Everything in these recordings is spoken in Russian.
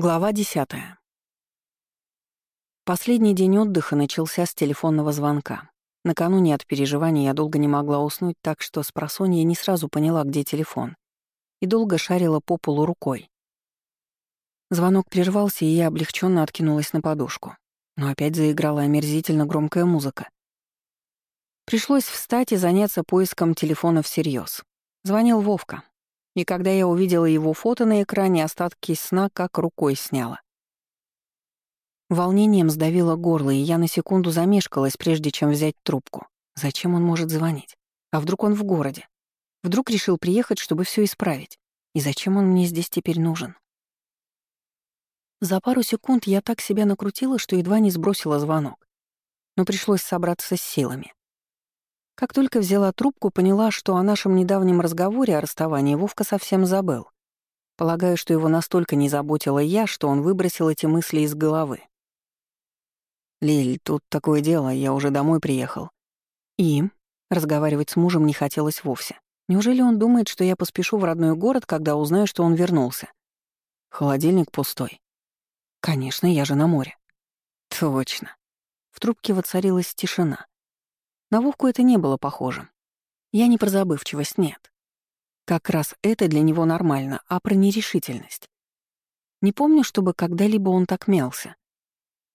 Глава десятая. Последний день отдыха начался с телефонного звонка. Накануне от переживаний я долго не могла уснуть, так что с просонья не сразу поняла, где телефон, и долго шарила по полу рукой. Звонок прервался, и я облегченно откинулась на подушку. Но опять заиграла омерзительно громкая музыка. Пришлось встать и заняться поиском телефона всерьез. Звонил Вовка, и когда я увидела его фото на экране, остатки сна как рукой сняла. Волнением сдавило горло, и я на секунду замешкалась, прежде чем взять трубку. Зачем он может звонить? А вдруг он в городе? Вдруг решил приехать, чтобы все исправить? И зачем он мне здесь теперь нужен? За пару секунд я так себя накрутила, что едва не сбросила звонок. Но пришлось собраться с силами. Как только взяла трубку, поняла, что о нашем недавнем разговоре о расставании Вовка совсем забыл. Полагаю, что его настолько не заботила я, что он выбросил эти мысли из головы. «Лиль, тут такое дело, я уже домой приехал». «И?» Разговаривать с мужем не хотелось вовсе. Неужели он думает, что я поспешу в родной город, когда узнаю, что он вернулся? Холодильник пустой. Конечно, я же на море. Точно. В трубке воцарилась тишина. На Вовку это не было похоже. Я не про забывчивость, нет. Как раз это для него нормально, а про нерешительность. Не помню, чтобы когда-либо он так мялся.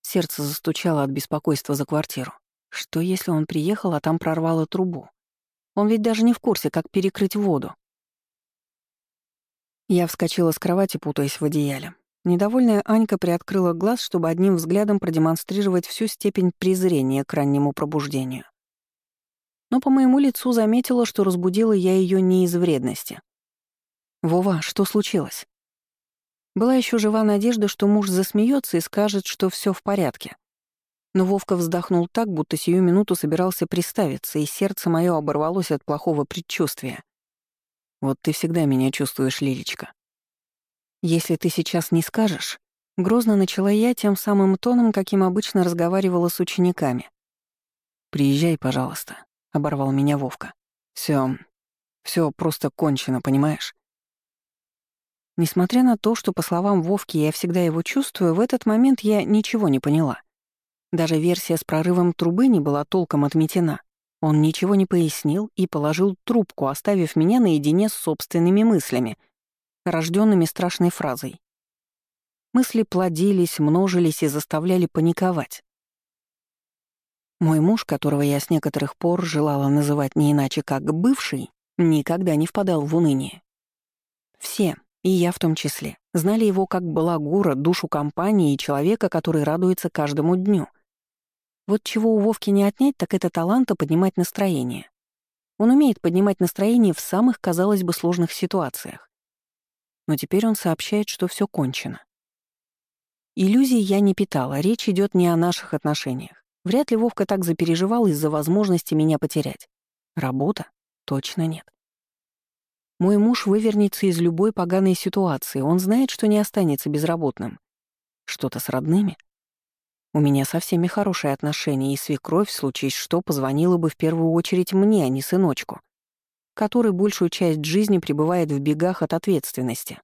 Сердце застучало от беспокойства за квартиру. Что, если он приехал, а там прорвало трубу? Он ведь даже не в курсе, как перекрыть воду. Я вскочила с кровати, путаясь в одеяле. Недовольная Анька приоткрыла глаз, чтобы одним взглядом продемонстрировать всю степень презрения к раннему пробуждению но по моему лицу заметила, что разбудила я ее не из вредности. «Вова, что случилось?» Была еще жива надежда, что муж засмеется и скажет, что все в порядке. Но Вовка вздохнул так, будто сию минуту собирался приставиться, и сердце мое оборвалось от плохого предчувствия. «Вот ты всегда меня чувствуешь, Лилечка. Если ты сейчас не скажешь...» Грозно начала я тем самым тоном, каким обычно разговаривала с учениками. «Приезжай, пожалуйста. — оборвал меня Вовка. Все, все просто кончено, понимаешь? Несмотря на то, что, по словам Вовки, я всегда его чувствую, в этот момент я ничего не поняла. Даже версия с прорывом трубы не была толком отметена. Он ничего не пояснил и положил трубку, оставив меня наедине с собственными мыслями, рожденными страшной фразой. Мысли плодились, множились и заставляли паниковать. Мой муж, которого я с некоторых пор желала называть не иначе как «бывший», никогда не впадал в уныние. Все, и я в том числе, знали его как балагура, душу компании и человека, который радуется каждому дню. Вот чего у Вовки не отнять, так это таланта поднимать настроение. Он умеет поднимать настроение в самых, казалось бы, сложных ситуациях. Но теперь он сообщает, что все кончено. Иллюзий я не питала, речь идет не о наших отношениях. Вряд ли Вовка так запереживал из-за возможности меня потерять. Работа? Точно нет. Мой муж вывернется из любой поганой ситуации, он знает, что не останется безработным. Что-то с родными? У меня со всеми хорошие отношения, и свекровь, в случае что, позвонила бы в первую очередь мне, а не сыночку, который большую часть жизни пребывает в бегах от ответственности.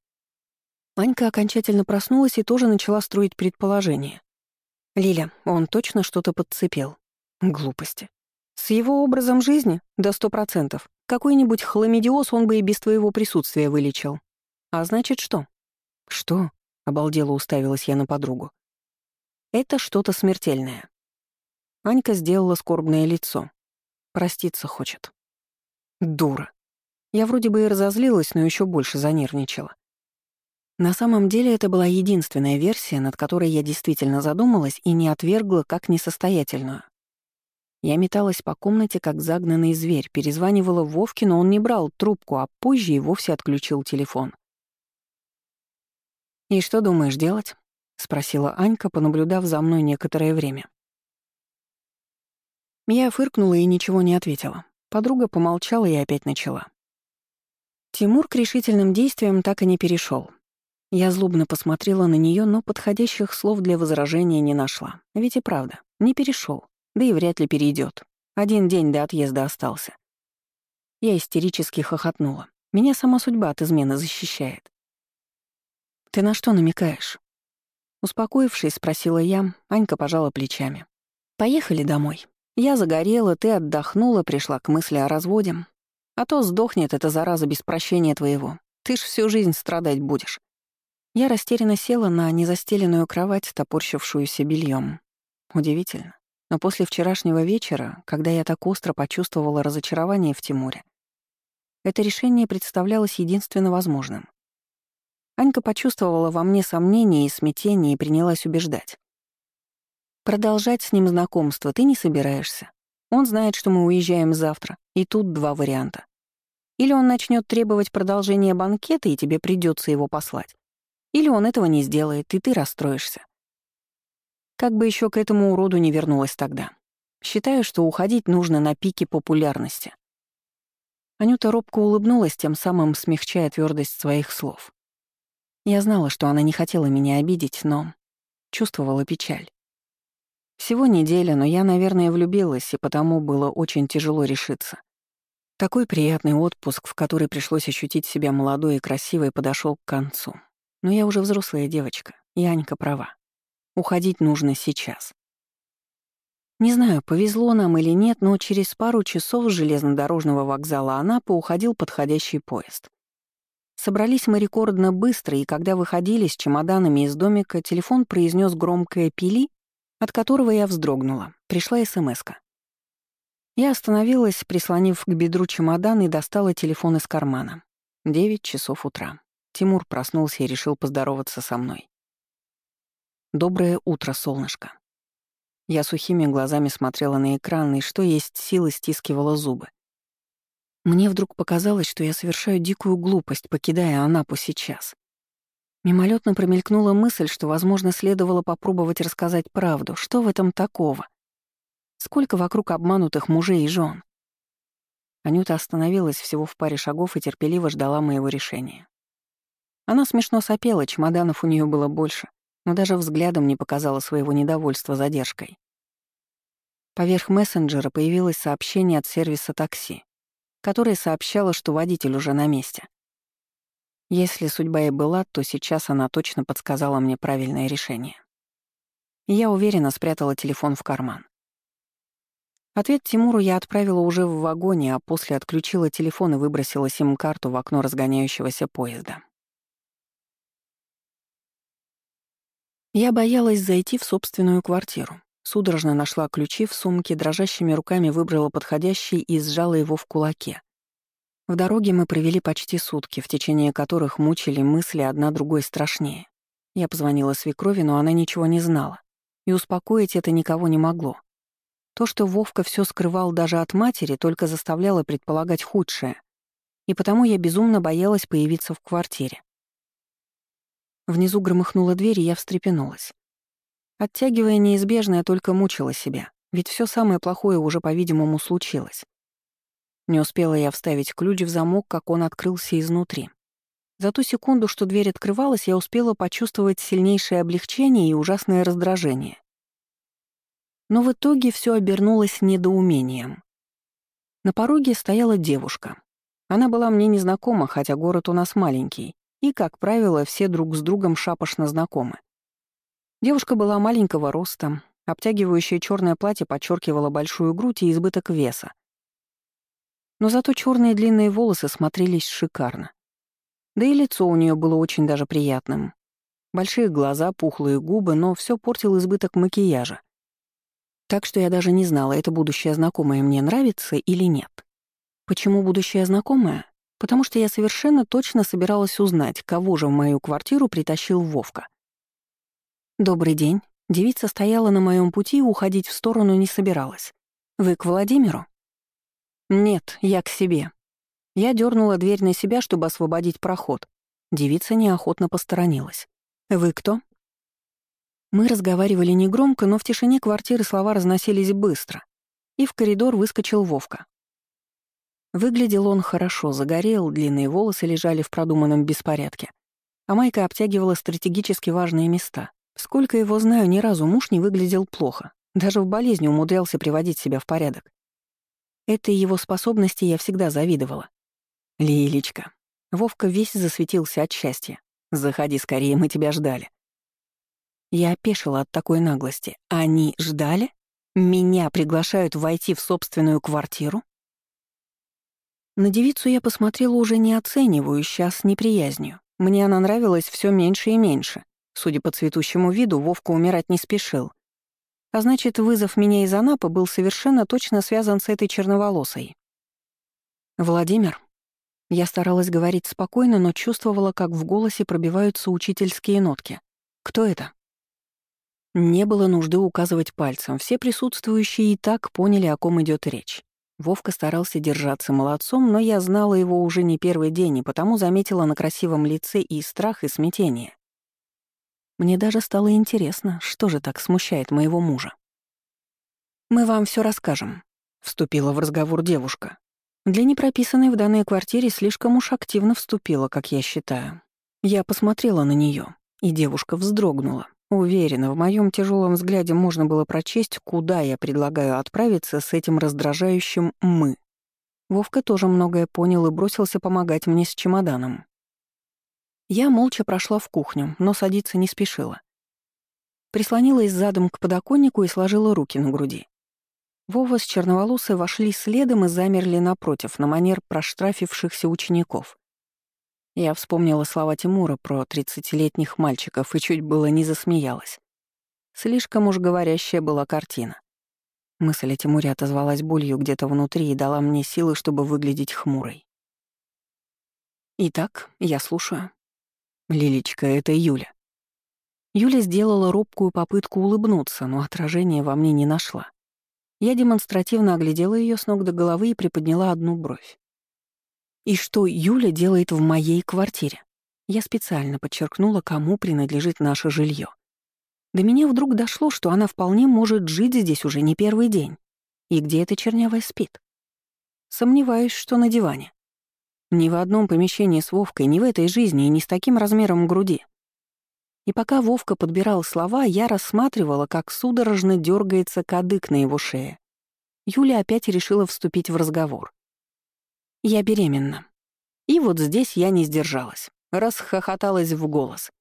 Анька окончательно проснулась и тоже начала строить предположения. Лиля, он точно что-то подцепил. Глупости. С его образом жизни? До сто процентов. Какой-нибудь хламидиоз он бы и без твоего присутствия вылечил. А значит, что? Что? Обалдело уставилась я на подругу. Это что-то смертельное. Анька сделала скорбное лицо. Проститься хочет. Дура. Я вроде бы и разозлилась, но еще больше занервничала. На самом деле это была единственная версия, над которой я действительно задумалась и не отвергла как несостоятельную. Я металась по комнате, как загнанный зверь, перезванивала Вовке, но он не брал трубку, а позже и вовсе отключил телефон. «И что думаешь делать?» — спросила Анька, понаблюдав за мной некоторое время. Я фыркнула и ничего не ответила. Подруга помолчала и опять начала. Тимур к решительным действиям так и не перешел. Я злобно посмотрела на нее, но подходящих слов для возражения не нашла. Ведь и правда, не перешел, да и вряд ли перейдет. Один день до отъезда остался. Я истерически хохотнула. Меня сама судьба от измены защищает. «Ты на что намекаешь?» Успокоившись, спросила я, Анька пожала плечами. «Поехали домой. Я загорела, ты отдохнула, пришла к мысли о разводе. А то сдохнет эта зараза без прощения твоего. Ты ж всю жизнь страдать будешь». Я растерянно села на незастеленную кровать, топорщившуюся бельем. Удивительно. Но после вчерашнего вечера, когда я так остро почувствовала разочарование в Тимуре, это решение представлялось единственно возможным. Анька почувствовала во мне сомнение и смятение и принялась убеждать. Продолжать с ним знакомство ты не собираешься. Он знает, что мы уезжаем завтра, и тут два варианта. Или он начнет требовать продолжения банкета, и тебе придется его послать. Или он этого не сделает, и ты расстроишься. Как бы еще к этому уроду не вернулась тогда. Считаю, что уходить нужно на пике популярности. Анюта робко улыбнулась, тем самым смягчая твердость своих слов. Я знала, что она не хотела меня обидеть, но чувствовала печаль. Всего неделя, но я, наверное, влюбилась, и потому было очень тяжело решиться. Такой приятный отпуск, в который пришлось ощутить себя молодой и красивой, подошел к концу. Но я уже взрослая девочка, и Анька права. Уходить нужно сейчас. Не знаю, повезло нам или нет, но через пару часов с железнодорожного вокзала Анапы уходил подходящий поезд. Собрались мы рекордно быстро, и когда выходили с чемоданами из домика, телефон произнес громкое «пили», от которого я вздрогнула. Пришла смс -ка. Я остановилась, прислонив к бедру чемодан и достала телефон из кармана. Девять часов утра. Тимур проснулся и решил поздороваться со мной. «Доброе утро, солнышко». Я сухими глазами смотрела на экран и, что есть силы, стискивала зубы. Мне вдруг показалось, что я совершаю дикую глупость, покидая Анапу сейчас. Мимолетно промелькнула мысль, что, возможно, следовало попробовать рассказать правду. Что в этом такого? Сколько вокруг обманутых мужей и жен? Анюта остановилась всего в паре шагов и терпеливо ждала моего решения. Она смешно сопела, чемоданов у нее было больше, но даже взглядом не показала своего недовольства задержкой. Поверх мессенджера появилось сообщение от сервиса такси которая сообщала, что водитель уже на месте. Если судьба и была, то сейчас она точно подсказала мне правильное решение. Я уверенно спрятала телефон в карман. Ответ Тимуру я отправила уже в вагоне, а после отключила телефон и выбросила сим-карту в окно разгоняющегося поезда. Я боялась зайти в собственную квартиру. Судорожно нашла ключи в сумке, дрожащими руками выбрала подходящий и сжала его в кулаке. В дороге мы провели почти сутки, в течение которых мучили мысли одна другой страшнее. Я позвонила свекрови, но она ничего не знала. И успокоить это никого не могло. То, что Вовка все скрывал даже от матери, только заставляло предполагать худшее. И потому я безумно боялась появиться в квартире. Внизу громыхнула дверь, и я встрепенулась. Оттягивая неизбежное, только мучила себя, ведь все самое плохое уже, по-видимому, случилось. Не успела я вставить ключ в замок, как он открылся изнутри. За ту секунду, что дверь открывалась, я успела почувствовать сильнейшее облегчение и ужасное раздражение. Но в итоге все обернулось недоумением. На пороге стояла девушка. Она была мне незнакома, хотя город у нас маленький, и, как правило, все друг с другом шапошно знакомы. Девушка была маленького роста, обтягивающее черное платье подчеркивало большую грудь и избыток веса. Но зато черные длинные волосы смотрелись шикарно. Да и лицо у нее было очень даже приятным. Большие глаза, пухлые губы, но все портил избыток макияжа. Так что я даже не знала, это будущая знакомая мне нравится или нет. Почему будущая знакомая? Потому что я совершенно точно собиралась узнать, кого же в мою квартиру притащил Вовка. «Добрый день». Девица стояла на моем пути и уходить в сторону не собиралась. «Вы к Владимиру?» «Нет, я к себе». Я дернула дверь на себя, чтобы освободить проход. Девица неохотно посторонилась. «Вы кто?» Мы разговаривали негромко, но в тишине квартиры слова разносились быстро. И в коридор выскочил Вовка. Выглядел он хорошо, загорел, длинные волосы лежали в продуманном беспорядке, а майка обтягивала стратегически важные места. Сколько его знаю, ни разу муж не выглядел плохо. Даже в болезни умудрялся приводить себя в порядок. Этой его способности я всегда завидовала. «Лилечка». Вовка весь засветился от счастья. «Заходи скорее, мы тебя ждали». Я опешила от такой наглости. Они ждали? Меня приглашают войти в собственную квартиру? На девицу я посмотрела уже не оценивающе, а с неприязнью. Мне она нравилась все меньше и меньше. Судя по цветущему виду, Вовка умирать не спешил. А значит, вызов меня из Анапы был совершенно точно связан с этой черноволосой. «Владимир?» Я старалась говорить спокойно, но чувствовала, как в голосе пробиваются учительские нотки. «Кто это?» Не было нужды указывать пальцем, все присутствующие и так поняли, о ком идет речь. Вовка старался держаться молодцом, но я знала его уже не первый день, и потому заметила на красивом лице и страх, и смятение. Мне даже стало интересно, что же так смущает моего мужа. «Мы вам все расскажем», — вступила в разговор девушка. Для непрописанной в данной квартире слишком уж активно вступила, как я считаю. Я посмотрела на нее, и девушка вздрогнула. Уверена, в моем тяжелом взгляде можно было прочесть, куда я предлагаю отправиться с этим раздражающим «мы». Вовка тоже многое понял и бросился помогать мне с чемоданом. Я молча прошла в кухню, но садиться не спешила. Прислонилась задом к подоконнику и сложила руки на груди. Вова с черноволосой вошли следом и замерли напротив, на манер проштрафившихся учеников. Я вспомнила слова Тимура про тридцатилетних мальчиков и чуть было не засмеялась. Слишком уж говорящая была картина. Мысль о Тимуре отозвалась болью где-то внутри и дала мне силы, чтобы выглядеть хмурой. «Итак, я слушаю». «Лилечка, это Юля». Юля сделала робкую попытку улыбнуться, но отражения во мне не нашла. Я демонстративно оглядела ее с ног до головы и приподняла одну бровь. И что Юля делает в моей квартире? Я специально подчеркнула, кому принадлежит наше жилье. До меня вдруг дошло, что она вполне может жить здесь уже не первый день. И где эта чернявая спит? Сомневаюсь, что на диване. Ни в одном помещении с Вовкой, ни в этой жизни и ни с таким размером груди. И пока Вовка подбирал слова, я рассматривала, как судорожно дергается кадык на его шее. Юля опять решила вступить в разговор. Я беременна. И вот здесь я не сдержалась, расхохоталась в голос.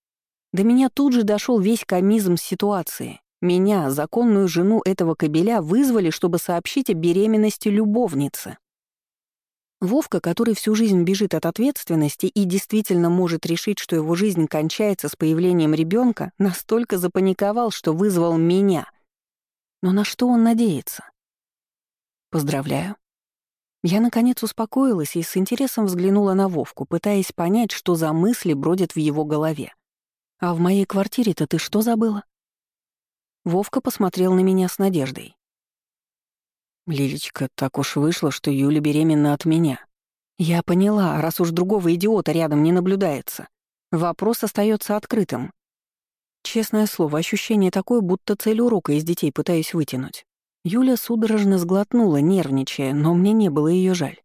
До меня тут же дошел весь комизм ситуации. Меня, законную жену этого кобеля, вызвали, чтобы сообщить о беременности любовницы. Вовка, который всю жизнь бежит от ответственности и действительно может решить, что его жизнь кончается с появлением ребенка, настолько запаниковал, что вызвал меня. Но на что он надеется? Поздравляю. Я, наконец, успокоилась и с интересом взглянула на Вовку, пытаясь понять, что за мысли бродят в его голове. «А в моей квартире-то ты что забыла?» Вовка посмотрел на меня с надеждой. «Лилечка, так уж вышло, что Юля беременна от меня. Я поняла, раз уж другого идиота рядом не наблюдается. Вопрос остается открытым. Честное слово, ощущение такое, будто цель урока из детей пытаюсь вытянуть. Юля судорожно сглотнула, нервничая, но мне не было ее жаль.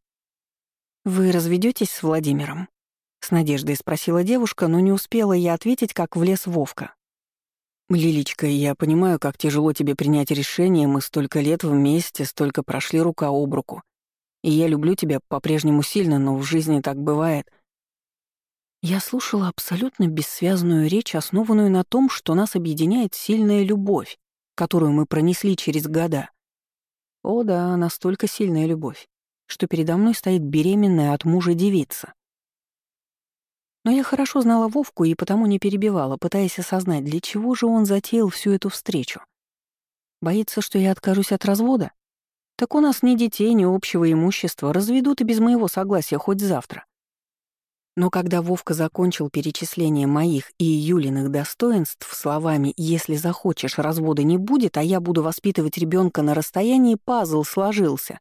«Вы разведетесь с Владимиром?» — с надеждой спросила девушка, но не успела я ответить, как влез Вовка. «Лилечка, я понимаю, как тяжело тебе принять решение, мы столько лет вместе, столько прошли рука об руку. И я люблю тебя по-прежнему сильно, но в жизни так бывает». Я слушала абсолютно бессвязную речь, основанную на том, что нас объединяет сильная любовь, которую мы пронесли через года. О да, настолько сильная любовь, что передо мной стоит беременная от мужа девица. Но я хорошо знала Вовку и потому не перебивала, пытаясь осознать, для чего же он затеял всю эту встречу. Боится, что я откажусь от развода? Так у нас ни детей, ни общего имущества, разведут и без моего согласия хоть завтра. Но когда Вовка закончил перечисление моих и Юлиных достоинств словами «если захочешь, развода не будет, а я буду воспитывать ребенка на расстоянии», пазл сложился.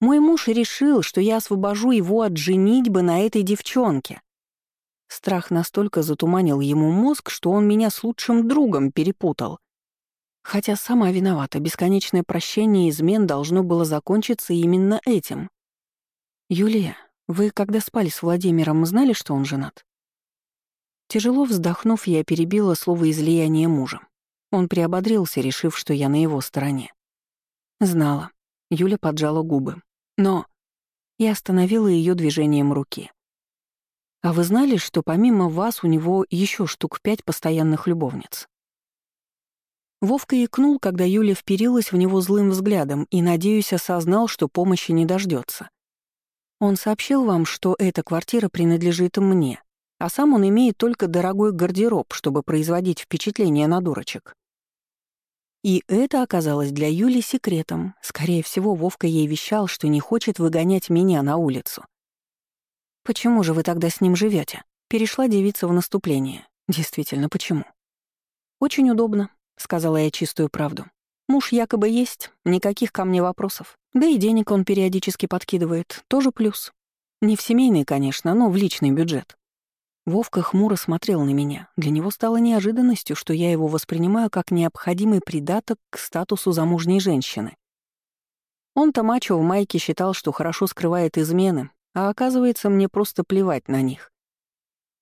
Мой муж решил, что я освобожу его от женитьбы на этой девчонке. Страх настолько затуманил ему мозг, что он меня с лучшим другом перепутал. Хотя сама виновата, бесконечное прощение измен должно было закончиться именно этим. «Юлия, вы, когда спали с Владимиром, знали, что он женат? Тяжело вздохнув, я перебила слово излияния мужа. Он приободрился, решив, что я на его стороне. Знала. Юля поджала губы. Но... Я остановила ее движением руки. А вы знали, что помимо вас у него еще штук пять постоянных любовниц? Вовка икнул, когда Юля вперилась в него злым взглядом и, надеюсь, осознал, что помощи не дождется. Он сообщил вам, что эта квартира принадлежит мне, а сам он имеет только дорогой гардероб, чтобы производить впечатление на дурочек. И это оказалось для Юли секретом. Скорее всего, Вовка ей вещал, что не хочет выгонять меня на улицу. «Почему же вы тогда с ним живете? Перешла девица в наступление. Действительно, почему? «Очень удобно», — сказала я чистую правду. «Муж якобы есть, никаких ко мне вопросов. Да и денег он периодически подкидывает, тоже плюс. Не в семейный, конечно, но в личный бюджет. Вовка хмуро смотрел на меня. Для него стало неожиданностью, что я его воспринимаю как необходимый придаток к статусу замужней женщины. Он-то мачо в майке считал, что хорошо скрывает измены, а оказывается, мне просто плевать на них.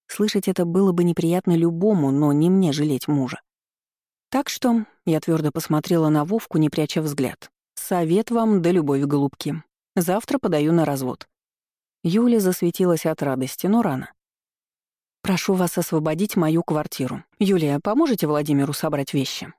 Слышать это было бы неприятно любому, но не мне жалеть мужа. Так что я твердо посмотрела на Вовку, не пряча взгляд. «Совет вам да любовь, голубки. Завтра подаю на развод». Юля засветилась от радости, но рано. «Прошу вас освободить мою квартиру. Юлия, поможете Владимиру собрать вещи?»